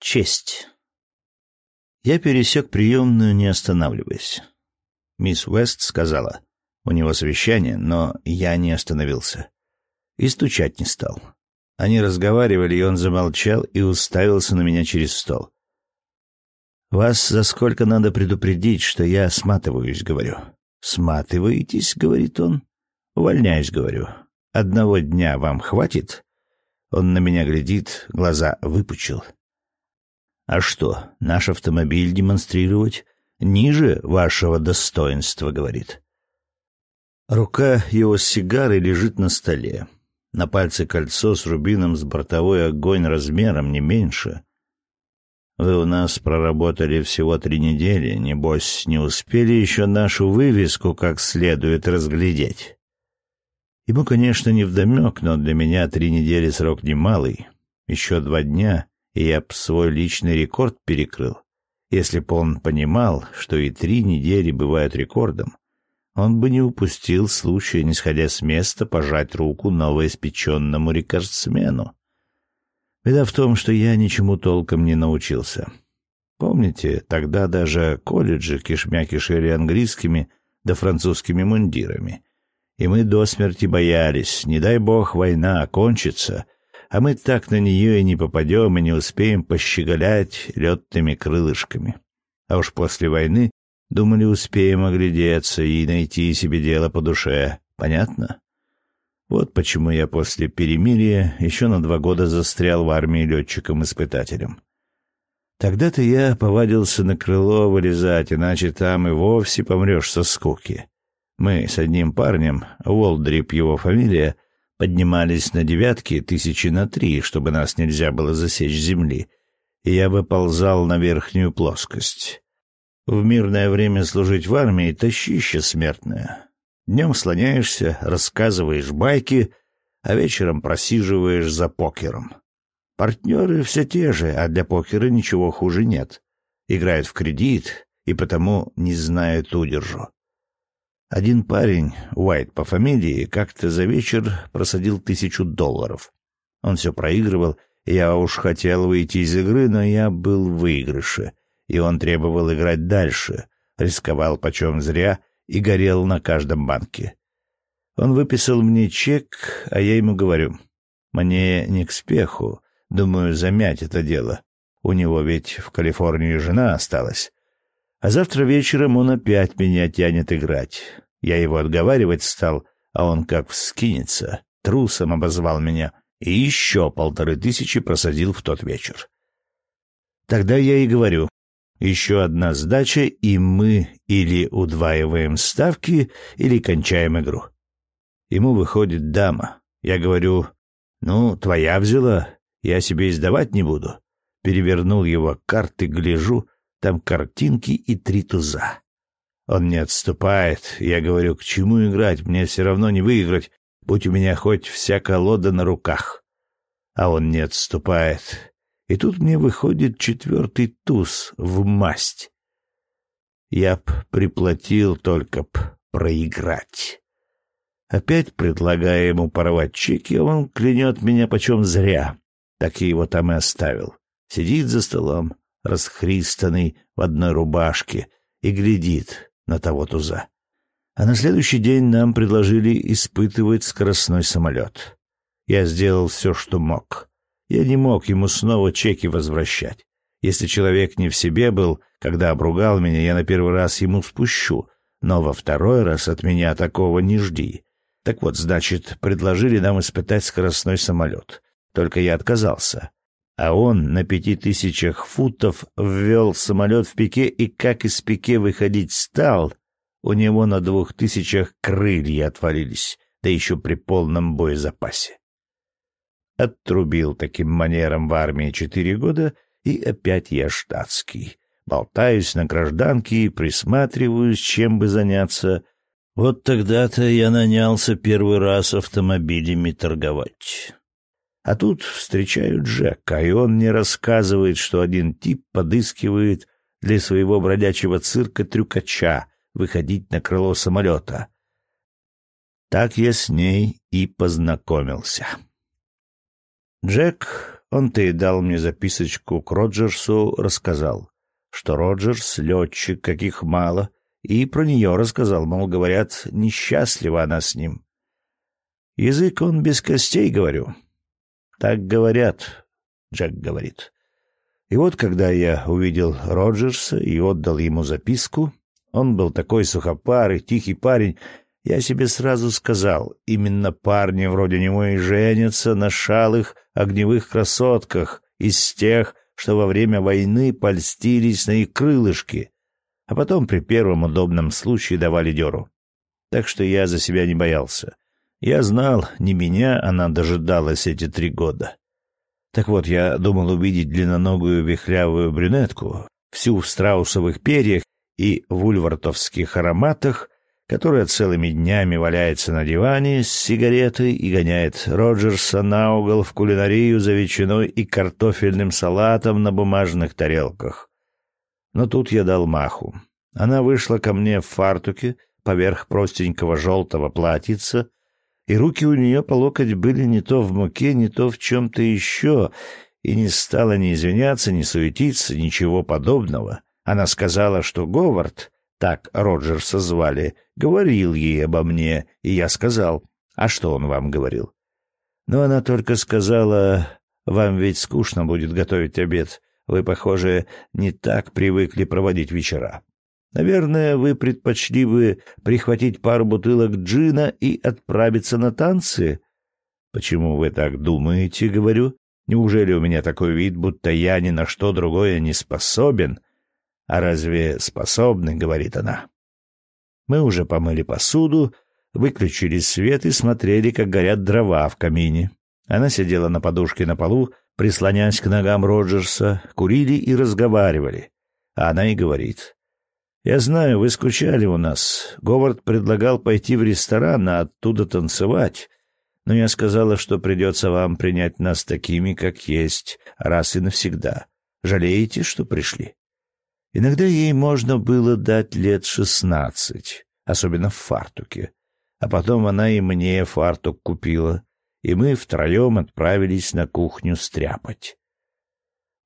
Честь. Я пересек приемную, не останавливаясь. Мисс Уэст сказала, у него совещание, но я не остановился. И стучать не стал. Они разговаривали, и он замолчал и уставился на меня через стол. «Вас за сколько надо предупредить, что я сматываюсь?» — говорю. «Сматываетесь?» — говорит он. «Увольняюсь», — говорю. «Одного дня вам хватит?» Он на меня глядит, глаза выпучил. А что, наш автомобиль демонстрировать ниже вашего достоинства, говорит. Рука его с сигарой лежит на столе. На пальце кольцо с рубином с бортовой огонь размером не меньше. Вы у нас проработали всего три недели, небось, не успели еще нашу вывеску как следует разглядеть. Ему, конечно, не вдомек, но для меня три недели срок немалый. Еще два дня, я б свой личный рекорд перекрыл. Если бы он понимал, что и три недели бывают рекордом, он бы не упустил случая, не сходя с места, пожать руку новоиспеченному рекордсмену. Беда в том, что я ничему толком не научился. Помните, тогда даже колледжи кишмя кишели английскими да французскими мундирами. И мы до смерти боялись, не дай бог война окончится — а мы так на нее и не попадем, и не успеем пощеголять летными крылышками. А уж после войны, думали, успеем оглядеться и найти себе дело по душе. Понятно? Вот почему я после перемирия еще на два года застрял в армии летчиком-испытателем. Тогда-то я повадился на крыло вылезать, иначе там и вовсе помрешь со скуки. Мы с одним парнем, Уолдрип его фамилия — поднимались на девятки тысячи на три, чтобы нас нельзя было засечь земли, и я выползал на верхнюю плоскость. В мирное время служить в армии — тащище смертное. Днем слоняешься, рассказываешь байки, а вечером просиживаешь за покером. Партнеры все те же, а для покера ничего хуже нет. Играют в кредит и потому не знают удержу. Один парень, Уайт по фамилии, как-то за вечер просадил тысячу долларов. Он все проигрывал, я уж хотел выйти из игры, но я был в выигрыше, и он требовал играть дальше, рисковал почем зря и горел на каждом банке. Он выписал мне чек, а я ему говорю, «Мне не к спеху, думаю, замять это дело. У него ведь в Калифорнии жена осталась». А завтра вечером он опять меня тянет играть. Я его отговаривать стал, а он как вскинется. Трусом обозвал меня и еще полторы тысячи просадил в тот вечер. Тогда я и говорю, еще одна сдача, и мы или удваиваем ставки, или кончаем игру. Ему выходит дама. Я говорю, ну, твоя взяла, я себе издавать не буду. Перевернул его карты, гляжу, там картинки и три туза. Он не отступает. Я говорю, к чему играть? Мне все равно не выиграть. Будь у меня хоть вся колода на руках. А он не отступает. И тут мне выходит четвертый туз в масть. Я б приплатил только б проиграть. Опять предлагаю ему порвать чеки, а он клянет меня почем зря. Так я его там и оставил. Сидит за столом, расхристанный в одной рубашке, и глядит на того туза. А на следующий день нам предложили испытывать скоростной самолет. Я сделал все, что мог. Я не мог ему снова чеки возвращать. Если человек не в себе был, когда обругал меня, я на первый раз ему спущу, но во второй раз от меня такого не жди. Так вот, значит, предложили нам испытать скоростной самолет. Только я отказался а он на пяти тысячах футов ввел самолет в пике и как из пике выходить стал, у него на двух тысячах крылья отвалились, да еще при полном боезапасе. Отрубил таким манером в армии четыре года, и опять я штатский. Болтаюсь на гражданке и присматриваюсь, чем бы заняться. Вот тогда-то я нанялся первый раз автомобилями торговать. А тут встречают Джека, и он мне рассказывает, что один тип подыскивает для своего бродячего цирка трюкача выходить на крыло самолета. Так я с ней и познакомился. Джек, он-то и дал мне записочку к Роджерсу, рассказал, что Роджерс — летчик, каких мало, и про нее рассказал, мол, говорят, несчастлива она с ним. Язык он без костей, говорю, так говорят, Джек говорит. И вот когда я увидел Роджерса и отдал ему записку, он был такой сухопарый, тихий парень, я себе сразу сказал, именно парни вроде него и женятся на шалых огневых красотках из тех, что во время войны польстились на их крылышки, а потом при первом удобном случае давали дёру. Так что я за себя не боялся. Я знал, не меня она дожидалась эти три года. Так вот, я думал увидеть длинноногую вихрявую брюнетку, всю в страусовых перьях и вульвартовских ароматах, которая целыми днями валяется на диване с сигаретой и гоняет Роджерса на угол в кулинарию за ветчиной и картофельным салатом на бумажных тарелках. Но тут я дал маху. Она вышла ко мне в фартуке, поверх простенького желтого платьица — и руки у нее по локоть были не то в муке, не то в чем-то еще, и не стала ни извиняться, ни суетиться, ничего подобного. Она сказала, что Говард, так Роджерса звали, говорил ей обо мне, и я сказал, а что он вам говорил? Но она только сказала, вам ведь скучно будет готовить обед, вы, похоже, не так привыкли проводить вечера. Наверное, вы предпочли бы прихватить пару бутылок джина и отправиться на танцы? Почему вы так думаете, говорю? Неужели у меня такой вид, будто я ни на что другое не способен? А разве способны, говорит она. Мы уже помыли посуду, выключили свет и смотрели, как горят дрова в камине. Она сидела на подушке на полу, прислонясь к ногам Роджерса, курили и разговаривали. А она и говорит: «Я знаю, вы скучали у нас. Говард предлагал пойти в ресторан, а оттуда танцевать. Но я сказала, что придется вам принять нас такими, как есть, раз и навсегда. Жалеете, что пришли?» Иногда ей можно было дать лет шестнадцать, особенно в фартуке. А потом она и мне фартук купила, и мы втроем отправились на кухню стряпать.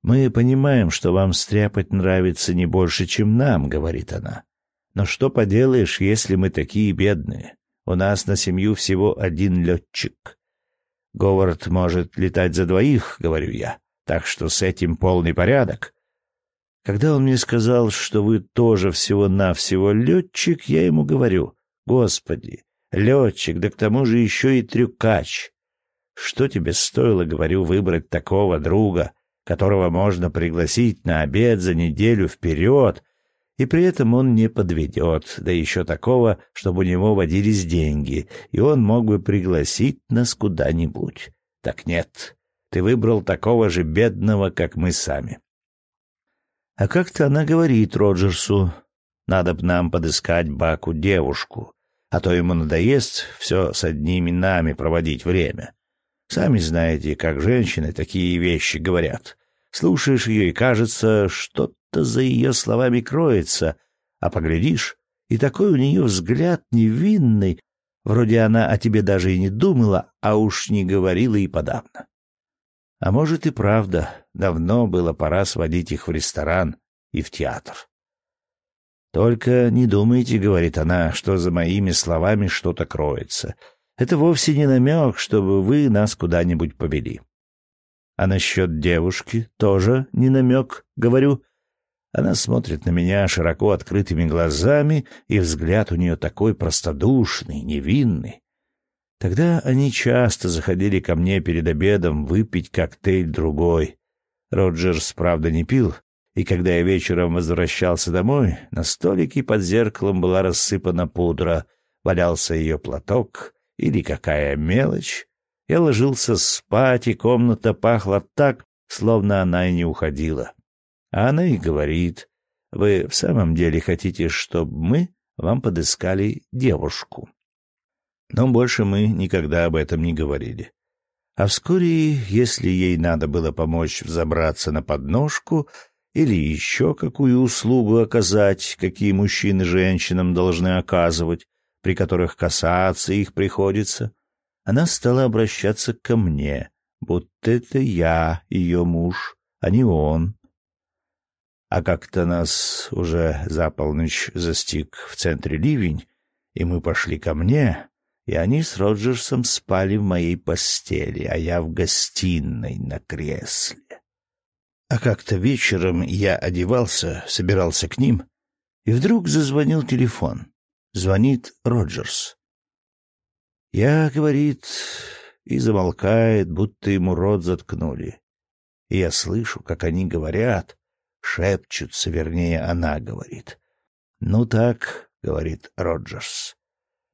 «Мы понимаем, что вам стряпать нравится не больше, чем нам», — говорит она. «Но что поделаешь, если мы такие бедные? У нас на семью всего один летчик». «Говард может летать за двоих», — говорю я, — «так что с этим полный порядок». Когда он мне сказал, что вы тоже всего-навсего летчик, я ему говорю, «Господи, летчик, да к тому же еще и трюкач». Что тебе стоило, говорю, выбрать такого друга, которого можно пригласить на обед за неделю вперед, и при этом он не подведет, да еще такого, чтобы у него водились деньги, и он мог бы пригласить нас куда-нибудь. Так нет, ты выбрал такого же бедного, как мы сами. А как-то она говорит Роджерсу, надо б нам подыскать Баку девушку, а то ему надоест все с одними нами проводить время. Сами знаете, как женщины такие вещи говорят. Слушаешь ее и кажется, что-то за ее словами кроется, а поглядишь, и такой у нее взгляд невинный, вроде она о тебе даже и не думала, а уж не говорила и подавно. А может и правда, давно было пора сводить их в ресторан и в театр. «Только не думайте, — говорит она, — что за моими словами что-то кроется. Это вовсе не намек, чтобы вы нас куда-нибудь повели. А насчет девушки тоже не намек, говорю. Она смотрит на меня широко открытыми глазами, и взгляд у нее такой простодушный, невинный. Тогда они часто заходили ко мне перед обедом выпить коктейль другой. Роджерс, правда, не пил, и когда я вечером возвращался домой, на столике под зеркалом была рассыпана пудра, валялся ее платок, или какая мелочь, я ложился спать, и комната пахла так, словно она и не уходила. А она и говорит, «Вы в самом деле хотите, чтобы мы вам подыскали девушку?» Но больше мы никогда об этом не говорили. А вскоре, если ей надо было помочь взобраться на подножку или еще какую услугу оказать, какие мужчины женщинам должны оказывать, при которых касаться их приходится, она стала обращаться ко мне, будто это я ее муж, а не он. А как-то нас уже за полночь застиг в центре ливень, и мы пошли ко мне, и они с Роджерсом спали в моей постели, а я в гостиной на кресле. А как-то вечером я одевался, собирался к ним, и вдруг зазвонил телефон звонит Роджерс. Я, говорит, и замолкает, будто ему рот заткнули. И я слышу, как они говорят, шепчутся, вернее, она говорит. «Ну так», — говорит Роджерс.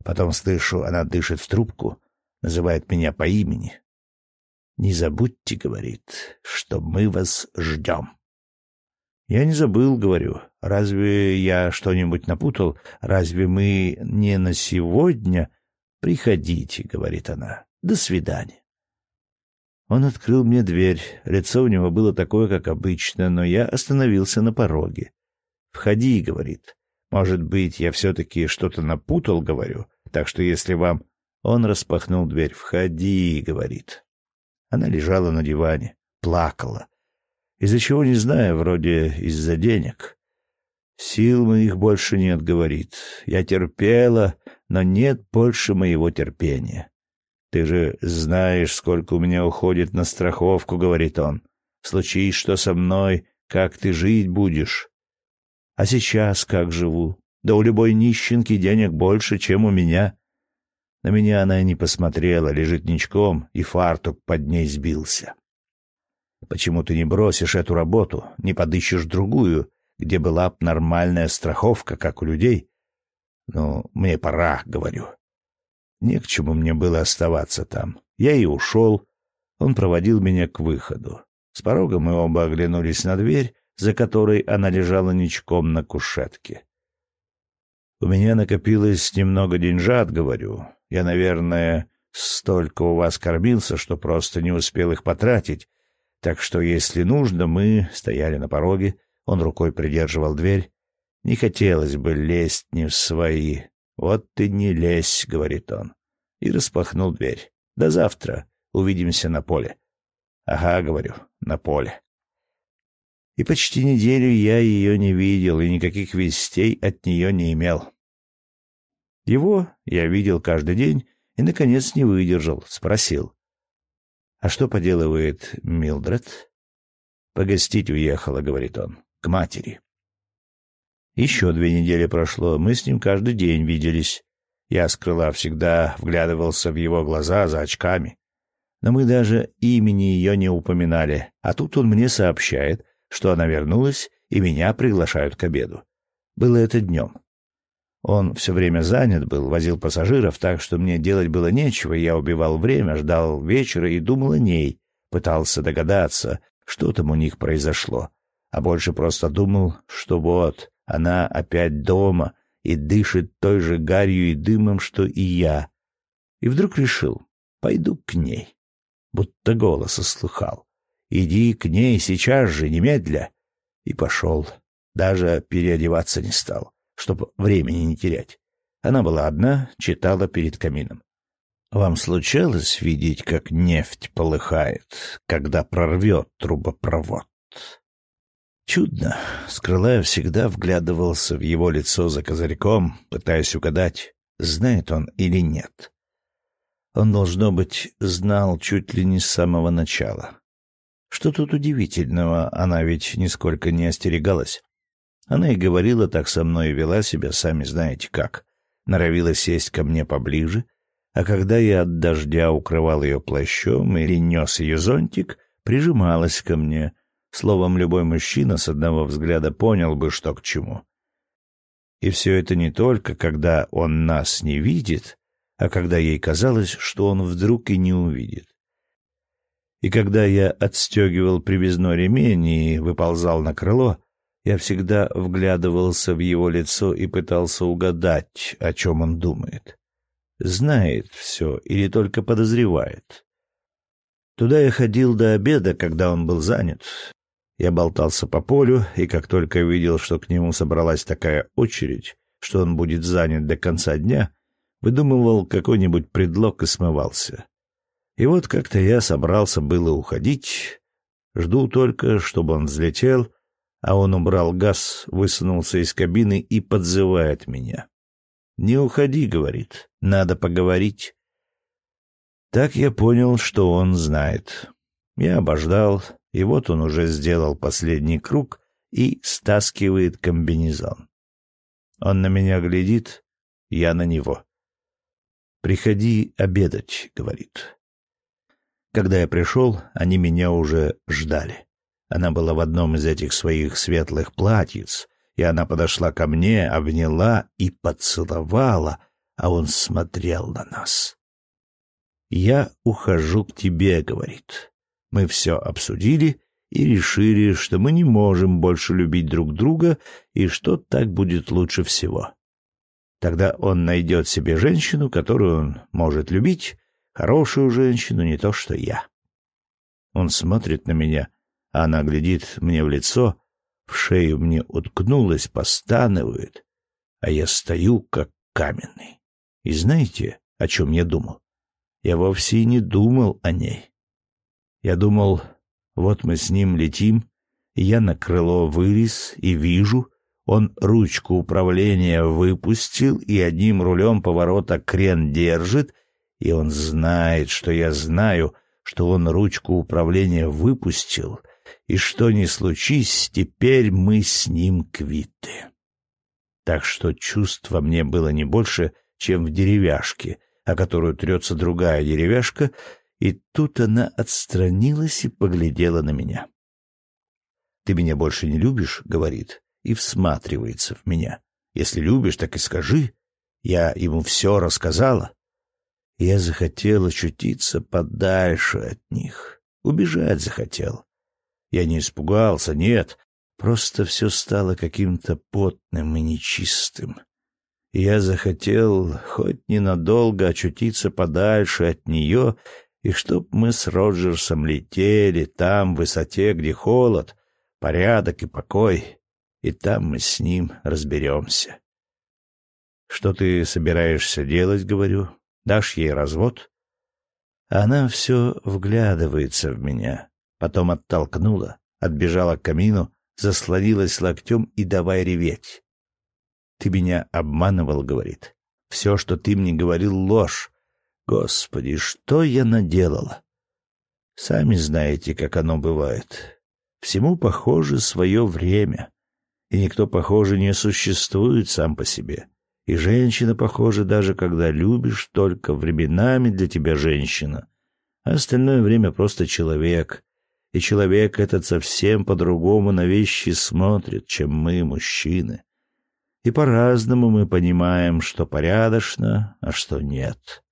Потом слышу, она дышит в трубку, называет меня по имени. «Не забудьте», — говорит, — «что мы вас ждем». Я не забыл, говорю. Разве я что-нибудь напутал? Разве мы не на сегодня? Приходите, говорит она. До свидания. Он открыл мне дверь. Лицо у него было такое, как обычно, но я остановился на пороге. «Входи», — говорит. «Может быть, я все-таки что-то напутал, — говорю. Так что если вам...» Он распахнул дверь. «Входи», — говорит. Она лежала на диване, плакала. Из-за чего не знаю, вроде из-за денег. Сил моих больше нет, говорит. Я терпела, но нет больше моего терпения. Ты же знаешь, сколько у меня уходит на страховку, говорит он. Случись что со мной, как ты жить будешь? А сейчас как живу? Да у любой нищенки денег больше, чем у меня. На меня она и не посмотрела, лежит ничком, и фартук под ней сбился. Почему ты не бросишь эту работу, не подыщешь другую, где была б нормальная страховка, как у людей? Ну, мне пора, говорю. Не к чему мне было оставаться там. Я и ушел. Он проводил меня к выходу. С порога мы оба оглянулись на дверь, за которой она лежала ничком на кушетке. У меня накопилось немного деньжат, говорю. Я, наверное, столько у вас кормился, что просто не успел их потратить, так что, если нужно, мы стояли на пороге, он рукой придерживал дверь. Не хотелось бы лезть не в свои. «Вот ты не лезь», — говорит он. И распахнул дверь. «До завтра. Увидимся на поле». «Ага», — говорю, — «на поле». И почти неделю я ее не видел и никаких вестей от нее не имел. Его я видел каждый день и, наконец, не выдержал, спросил. «А что поделывает Милдред?» «Погостить уехала», — говорит он, — «к матери». Еще две недели прошло, мы с ним каждый день виделись. Я с крыла всегда вглядывался в его глаза за очками. Но мы даже имени ее не упоминали, а тут он мне сообщает, что она вернулась, и меня приглашают к обеду. Было это днем. Он все время занят был, возил пассажиров, так что мне делать было нечего, я убивал время, ждал вечера и думал о ней, пытался догадаться, что там у них произошло, а больше просто думал, что вот, она опять дома и дышит той же гарью и дымом, что и я. И вдруг решил, пойду к ней, будто голос услыхал: «Иди к ней сейчас же, немедля!» И пошел, даже переодеваться не стал чтобы времени не терять. Она была одна, читала перед камином. «Вам случалось видеть, как нефть полыхает, когда прорвет трубопровод?» Чудно. Скрылая всегда вглядывался в его лицо за козырьком, пытаясь угадать, знает он или нет. Он, должно быть, знал чуть ли не с самого начала. Что тут удивительного, она ведь нисколько не остерегалась. Она и говорила так со мной и вела себя, сами знаете как. Норовила сесть ко мне поближе, а когда я от дождя укрывал ее плащом или нес ее зонтик, прижималась ко мне. Словом, любой мужчина с одного взгляда понял бы, что к чему. И все это не только, когда он нас не видит, а когда ей казалось, что он вдруг и не увидит. И когда я отстегивал привязной ремень и выползал на крыло, я всегда вглядывался в его лицо и пытался угадать, о чем он думает. Знает все или только подозревает. Туда я ходил до обеда, когда он был занят. Я болтался по полю, и как только видел, что к нему собралась такая очередь, что он будет занят до конца дня, выдумывал какой-нибудь предлог и смывался. И вот как-то я собрался было уходить, жду только, чтобы он взлетел — а он убрал газ, высунулся из кабины и подзывает меня. «Не уходи», — говорит, — «надо поговорить». Так я понял, что он знает. Я обождал, и вот он уже сделал последний круг и стаскивает комбинезон. Он на меня глядит, я на него. «Приходи обедать», — говорит. Когда я пришел, они меня уже ждали. Она была в одном из этих своих светлых платьиц, и она подошла ко мне, обняла и поцеловала, а он смотрел на нас. «Я ухожу к тебе», — говорит. Мы все обсудили и решили, что мы не можем больше любить друг друга и что так будет лучше всего. Тогда он найдет себе женщину, которую он может любить, хорошую женщину, не то что я. Он смотрит на меня — она глядит мне в лицо, в шею мне уткнулась, постанывает, а я стою как каменный. И знаете, о чем я думал? Я вовсе и не думал о ней. Я думал, вот мы с ним летим, я на крыло вылез и вижу, он ручку управления выпустил и одним рулем поворота крен держит, и он знает, что я знаю, что он ручку управления выпустил — и что ни случись, теперь мы с ним квиты. Так что чувство мне было не больше, чем в деревяшке, о которую трется другая деревяшка, и тут она отстранилась и поглядела на меня. «Ты меня больше не любишь?» — говорит, и всматривается в меня. «Если любишь, так и скажи. Я ему все рассказала». Я захотел очутиться подальше от них, убежать захотел. Я не испугался, нет. Просто все стало каким-то потным и нечистым. Я захотел хоть ненадолго очутиться подальше от нее, и чтоб мы с Роджерсом летели там, в высоте, где холод, порядок и покой, и там мы с ним разберемся. «Что ты собираешься делать?» — говорю. «Дашь ей развод?» Она все вглядывается в меня потом оттолкнула, отбежала к камину, заслонилась локтем и давай реветь. «Ты меня обманывал», — говорит. «Все, что ты мне говорил, ложь. Господи, что я наделала?» Сами знаете, как оно бывает. Всему похоже свое время. И никто, похоже, не существует сам по себе. И женщина, похоже, даже когда любишь, только временами для тебя женщина. А остальное время просто человек, и человек этот совсем по-другому на вещи смотрит, чем мы, мужчины. И по-разному мы понимаем, что порядочно, а что нет.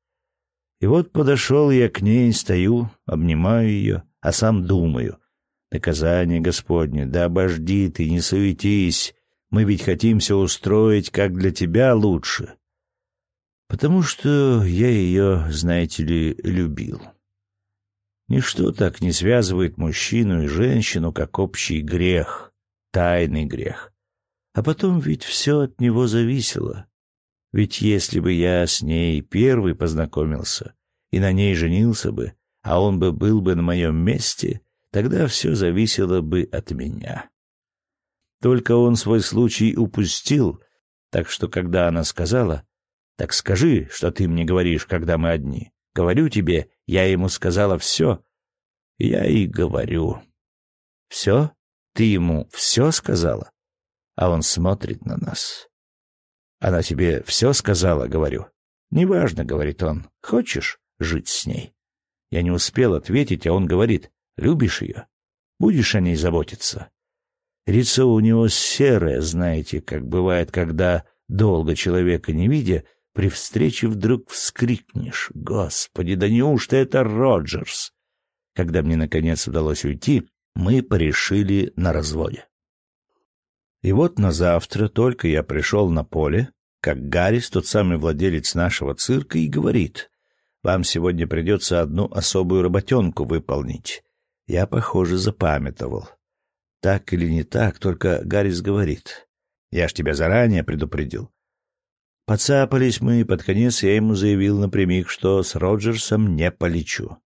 И вот подошел я к ней, стою, обнимаю ее, а сам думаю. Наказание Господне, да обожди ты, не суетись, мы ведь хотим все устроить, как для тебя лучше. Потому что я ее, знаете ли, любил. Ничто так не связывает мужчину и женщину, как общий грех, тайный грех. А потом ведь все от него зависело. Ведь если бы я с ней первый познакомился и на ней женился бы, а он бы был бы на моем месте, тогда все зависело бы от меня. Только он свой случай упустил, так что когда она сказала, «Так скажи, что ты мне говоришь, когда мы одни», Говорю тебе, я ему сказала все. Я и говорю. Все? Ты ему все сказала? А он смотрит на нас. Она тебе все сказала, говорю. Неважно, говорит он. Хочешь жить с ней? Я не успел ответить, а он говорит. Любишь ее? Будешь о ней заботиться? Лицо у него серое, знаете, как бывает, когда долго человека не видя, при встрече вдруг вскрикнешь «Господи, да неужто это Роджерс?» Когда мне, наконец, удалось уйти, мы порешили на разводе. И вот на завтра только я пришел на поле, как Гаррис, тот самый владелец нашего цирка, и говорит, «Вам сегодня придется одну особую работенку выполнить». Я, похоже, запамятовал. Так или не так, только Гаррис говорит. «Я ж тебя заранее предупредил. Подцапались мы, и под конец я ему заявил напрямик, что с Роджерсом не полечу.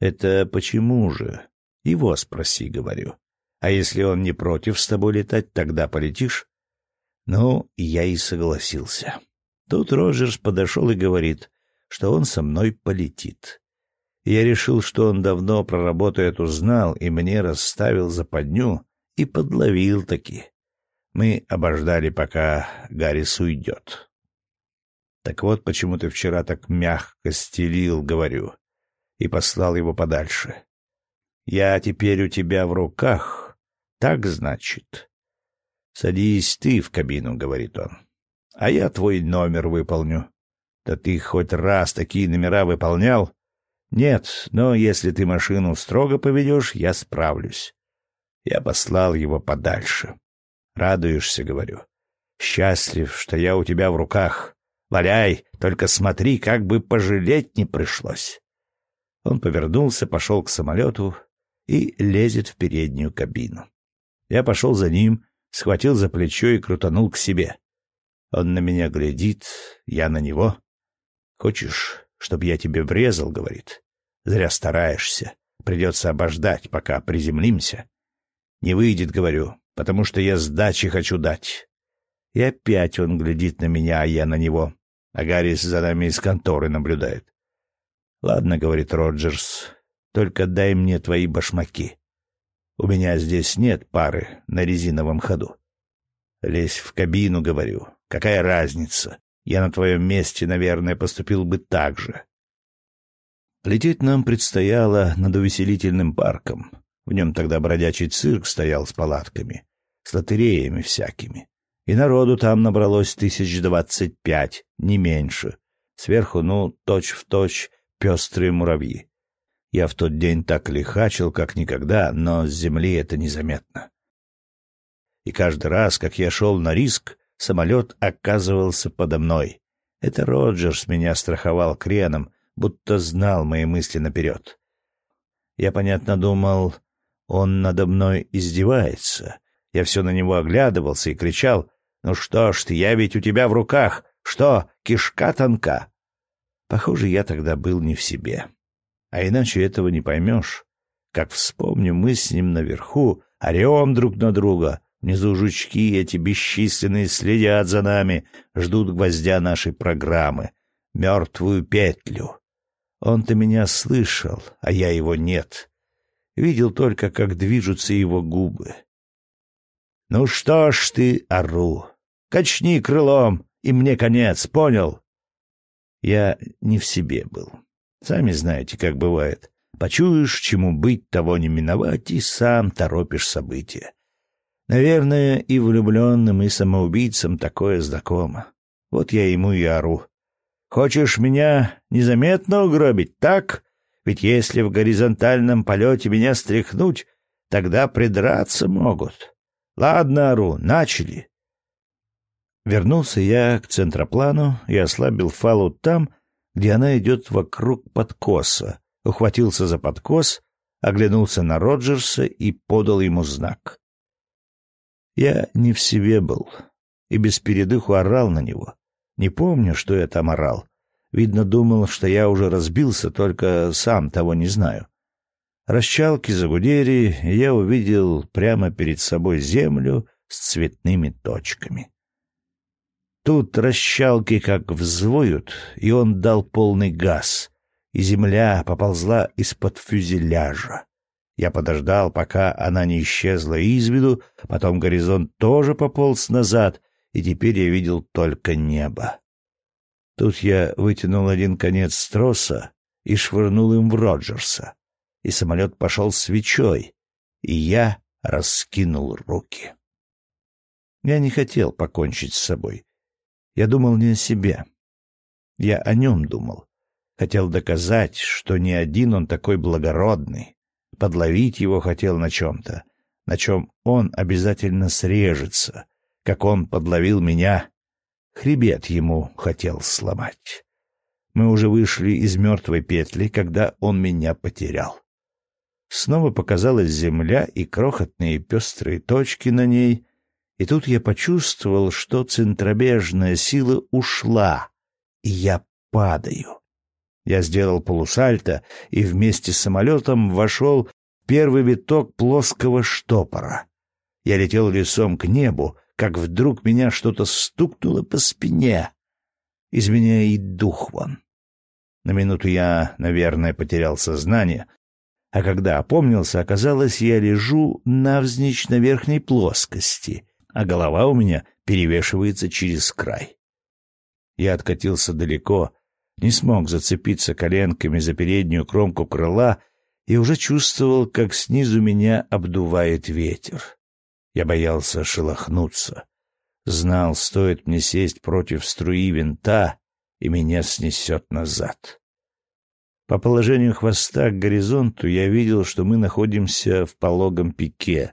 «Это почему же?» «Его спроси», — говорю. «А если он не против с тобой летать, тогда полетишь?» Ну, я и согласился. Тут Роджерс подошел и говорит, что он со мной полетит. Я решил, что он давно про работу эту знал и мне расставил западню и подловил таки. Мы обождали, пока Гаррис уйдет. Так вот, почему ты вчера так мягко стелил, говорю, и послал его подальше. Я теперь у тебя в руках, так значит. Садись ты в кабину, говорит он, а я твой номер выполню. Да ты хоть раз такие номера выполнял? Нет, но если ты машину строго поведешь, я справлюсь. Я послал его подальше. Радуешься, говорю. Счастлив, что я у тебя в руках. Валяй, только смотри, как бы пожалеть не пришлось. Он повернулся, пошел к самолету и лезет в переднюю кабину. Я пошел за ним, схватил за плечо и крутанул к себе. Он на меня глядит, я на него. «Хочешь, чтобы я тебе врезал?» — говорит. «Зря стараешься. Придется обождать, пока приземлимся». «Не выйдет», — говорю, — «потому что я сдачи хочу дать». И опять он глядит на меня, а я на него а Гаррис за нами из конторы наблюдает. «Ладно», — говорит Роджерс, — «только дай мне твои башмаки. У меня здесь нет пары на резиновом ходу». «Лезь в кабину», — говорю. «Какая разница? Я на твоем месте, наверное, поступил бы так же». Лететь нам предстояло над увеселительным парком. В нем тогда бродячий цирк стоял с палатками, с лотереями всякими и народу там набралось тысяч двадцать пять, не меньше. Сверху, ну, точь-в-точь, точь, пестрые муравьи. Я в тот день так лихачил, как никогда, но с земли это незаметно. И каждый раз, как я шел на риск, самолет оказывался подо мной. Это Роджерс меня страховал креном, будто знал мои мысли наперед. Я, понятно, думал, он надо мной издевается. Я все на него оглядывался и кричал ну что ж ты, я ведь у тебя в руках. Что, кишка тонка? Похоже, я тогда был не в себе. А иначе этого не поймешь. Как вспомню, мы с ним наверху орем друг на друга. Внизу жучки эти бесчисленные следят за нами, ждут гвоздя нашей программы. Мертвую петлю. Он-то меня слышал, а я его нет. Видел только, как движутся его губы. Ну что ж ты, ору, качни крылом, и мне конец, понял? Я не в себе был. Сами знаете, как бывает. Почуешь, чему быть, того не миновать, и сам торопишь события. Наверное, и влюбленным, и самоубийцам такое знакомо. Вот я ему и ору. Хочешь меня незаметно угробить, так? Ведь если в горизонтальном полете меня стряхнуть, тогда придраться могут. Ладно, Ару, начали. Вернулся я к центроплану и ослабил фалу там, где она идет вокруг подкоса. Ухватился за подкос, оглянулся на Роджерса и подал ему знак. Я не в себе был и без передыху орал на него. Не помню, что я там орал. Видно, думал, что я уже разбился, только сам того не знаю расчалки загудели, и я увидел прямо перед собой землю с цветными точками. Тут расчалки как взвоют, и он дал полный газ, и земля поползла из-под фюзеляжа. Я подождал, пока она не исчезла из виду, потом горизонт тоже пополз назад, и теперь я видел только небо. Тут я вытянул один конец троса и швырнул им в Роджерса и самолет пошел свечой, и я раскинул руки. Я не хотел покончить с собой. Я думал не о себе. Я о нем думал. Хотел доказать, что не один он такой благородный. Подловить его хотел на чем-то, на чем он обязательно срежется, как он подловил меня. Хребет ему хотел сломать. Мы уже вышли из мертвой петли, когда он меня потерял. Снова показалась земля и крохотные пестрые точки на ней, и тут я почувствовал, что центробежная сила ушла, и я падаю. Я сделал полусальто и вместе с самолетом вошел в первый виток плоского штопора. Я летел лицом к небу, как вдруг меня что-то стукнуло по спине. Из меня и дух вон. На минуту я, наверное, потерял сознание — а когда опомнился, оказалось, я лежу навзничь на верхней плоскости, а голова у меня перевешивается через край. Я откатился далеко, не смог зацепиться коленками за переднюю кромку крыла и уже чувствовал, как снизу меня обдувает ветер. Я боялся шелохнуться. Знал, стоит мне сесть против струи винта, и меня снесет назад. По положению хвоста к горизонту я видел, что мы находимся в пологом пике.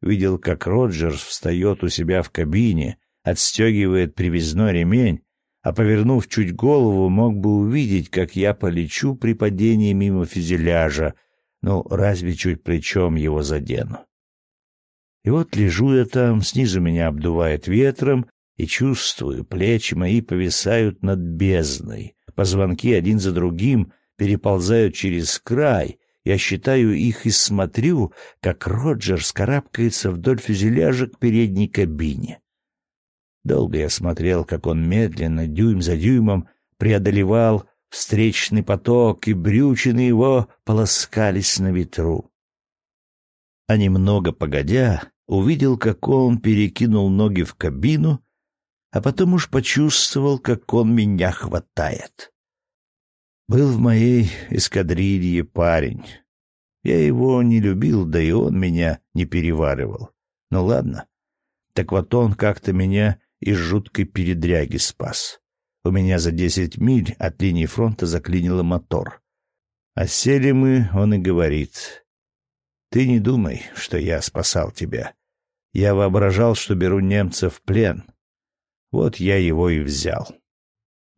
Видел, как Роджерс встает у себя в кабине, отстегивает привязной ремень, а повернув чуть голову, мог бы увидеть, как я полечу при падении мимо фюзеляжа, ну, разве чуть плечом его задену. И вот лежу я там, снизу меня обдувает ветром, и чувствую, плечи мои повисают над бездной, позвонки один за другим переползают через край. Я считаю их и смотрю, как Роджер карабкается вдоль фюзеляжа к передней кабине. Долго я смотрел, как он медленно, дюйм за дюймом, преодолевал встречный поток, и брючины его полоскались на ветру. А немного погодя, увидел, как он перекинул ноги в кабину, а потом уж почувствовал, как он меня хватает. Был в моей эскадрилье парень. Я его не любил, да и он меня не переваривал. Ну ладно. Так вот он как-то меня из жуткой передряги спас. У меня за десять миль от линии фронта заклинило мотор. А сели мы, он и говорит. «Ты не думай, что я спасал тебя. Я воображал, что беру немца в плен. Вот я его и взял».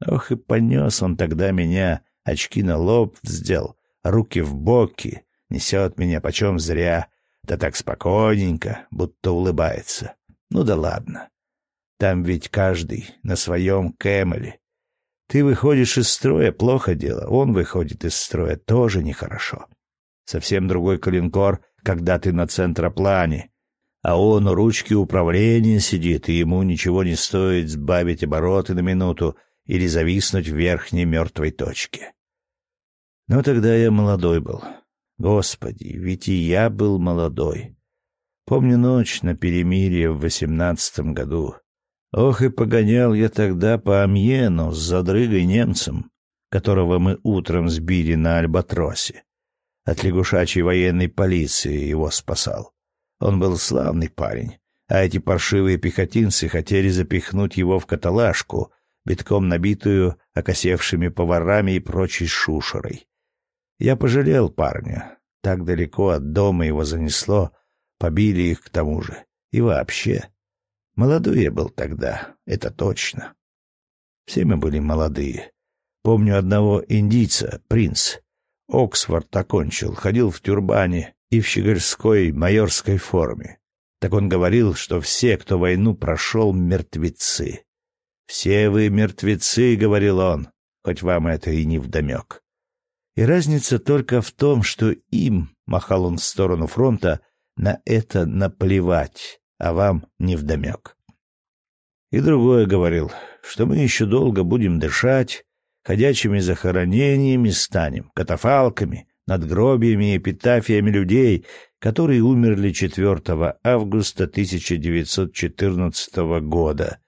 Ох, и понес он тогда меня очки на лоб вздел, руки в боки, несет меня почем зря, да так спокойненько, будто улыбается. Ну да ладно. Там ведь каждый на своем кэмеле. Ты выходишь из строя — плохо дело, он выходит из строя — тоже нехорошо. Совсем другой калинкор, когда ты на центроплане, а он у ручки управления сидит, и ему ничего не стоит сбавить обороты на минуту или зависнуть в верхней мертвой точке. Но тогда я молодой был. Господи, ведь и я был молодой. Помню ночь на перемирии в восемнадцатом году. Ох, и погонял я тогда по Амьену с задрыгой немцем, которого мы утром сбили на Альбатросе. От лягушачьей военной полиции его спасал. Он был славный парень, а эти паршивые пехотинцы хотели запихнуть его в каталажку, битком набитую окосевшими поварами и прочей шушерой. Я пожалел парня. Так далеко от дома его занесло, побили их к тому же. И вообще. Молодой я был тогда, это точно. Все мы были молодые. Помню одного индийца, принц. Оксфорд окончил, ходил в тюрбане и в щегольской майорской форме. Так он говорил, что все, кто войну прошел, мертвецы. «Все вы мертвецы», — говорил он, — «хоть вам это и не вдомек». И разница только в том, что им, махал он в сторону фронта, на это наплевать, а вам не невдомек. И другое говорил, что мы еще долго будем дышать, ходячими захоронениями станем, катафалками, надгробиями и эпитафиями людей, которые умерли 4 августа 1914 года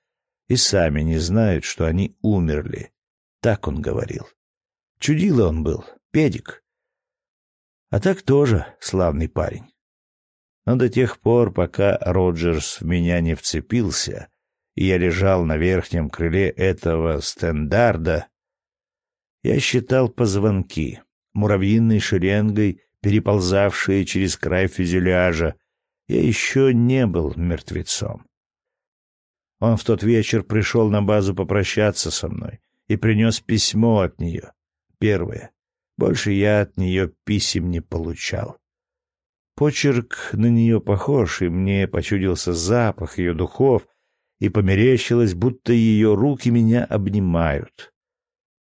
и сами не знают, что они умерли. Так он говорил. Чудило он был, педик. А так тоже славный парень. Но до тех пор, пока Роджерс в меня не вцепился, и я лежал на верхнем крыле этого стендарда, я считал позвонки, муравьиной шеренгой, переползавшие через край фюзеляжа. Я еще не был мертвецом. Он в тот вечер пришел на базу попрощаться со мной и принес письмо от нее первое. Больше я от нее писем не получал. Почерк на нее похож, и мне почудился запах ее духов, и померещилось, будто ее руки меня обнимают.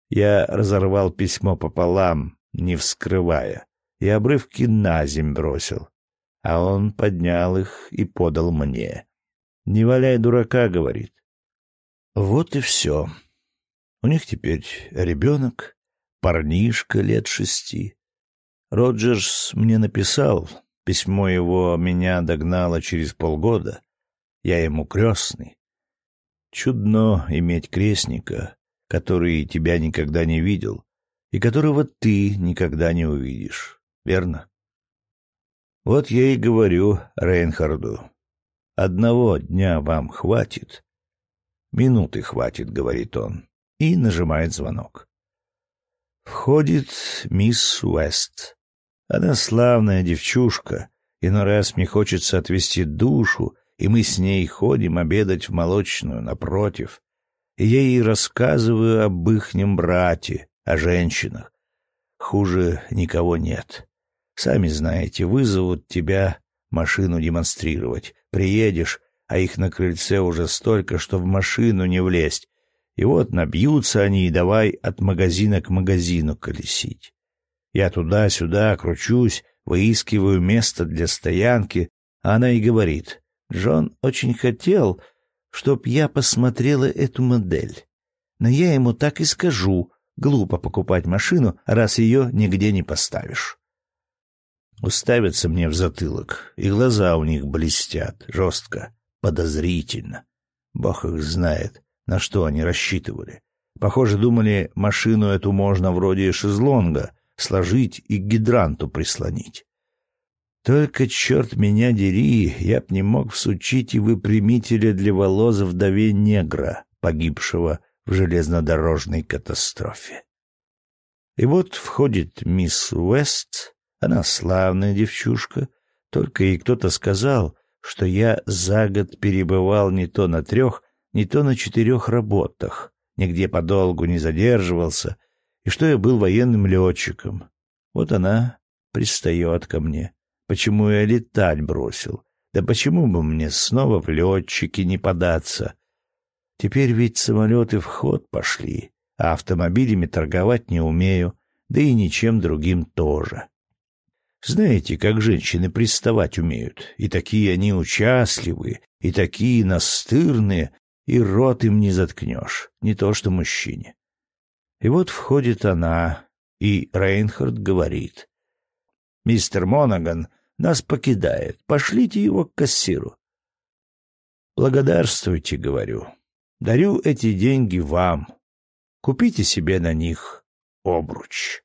Я разорвал письмо пополам, не вскрывая, и обрывки на земь бросил. А он поднял их и подал мне. «Не валяй дурака», — говорит. Вот и все. У них теперь ребенок, парнишка лет шести. Роджерс мне написал, письмо его меня догнало через полгода. Я ему крестный. Чудно иметь крестника, который тебя никогда не видел и которого ты никогда не увидишь, верно? Вот я и говорю Рейнхарду. Одного дня вам хватит. Минуты хватит, говорит он, и нажимает звонок. Входит мисс Уэст. Она славная девчушка, и на раз мне хочется отвести душу, и мы с ней ходим обедать в молочную напротив. И я ей рассказываю об ихнем брате, о женщинах. Хуже никого нет. Сами знаете, вызовут тебя машину демонстрировать. Приедешь, а их на крыльце уже столько, что в машину не влезть, и вот набьются они, и давай от магазина к магазину колесить. Я туда-сюда кручусь, выискиваю место для стоянки, а она и говорит. Джон очень хотел, чтоб я посмотрела эту модель. Но я ему так и скажу, глупо покупать машину, раз ее нигде не поставишь. Уставятся мне в затылок, и глаза у них блестят, жестко, подозрительно. Бог их знает, на что они рассчитывали. Похоже, думали, машину эту можно вроде шезлонга сложить и к гидранту прислонить. Только, черт меня дери, я б не мог всучить и выпрямителя для волос вдове негра, погибшего в железнодорожной катастрофе. И вот входит мисс Уэст, она славная девчушка, только и кто-то сказал, что я за год перебывал не то на трех, не то на четырех работах, нигде подолгу не задерживался, и что я был военным летчиком. Вот она пристает ко мне. Почему я летать бросил? Да почему бы мне снова в летчики не податься? Теперь ведь самолеты в ход пошли, а автомобилями торговать не умею, да и ничем другим тоже. Знаете, как женщины приставать умеют, и такие они участливые, и такие настырные, и рот им не заткнешь, не то что мужчине. И вот входит она, и Рейнхард говорит. «Мистер Монаган нас покидает. Пошлите его к кассиру». «Благодарствуйте», — говорю. «Дарю эти деньги вам. Купите себе на них обруч».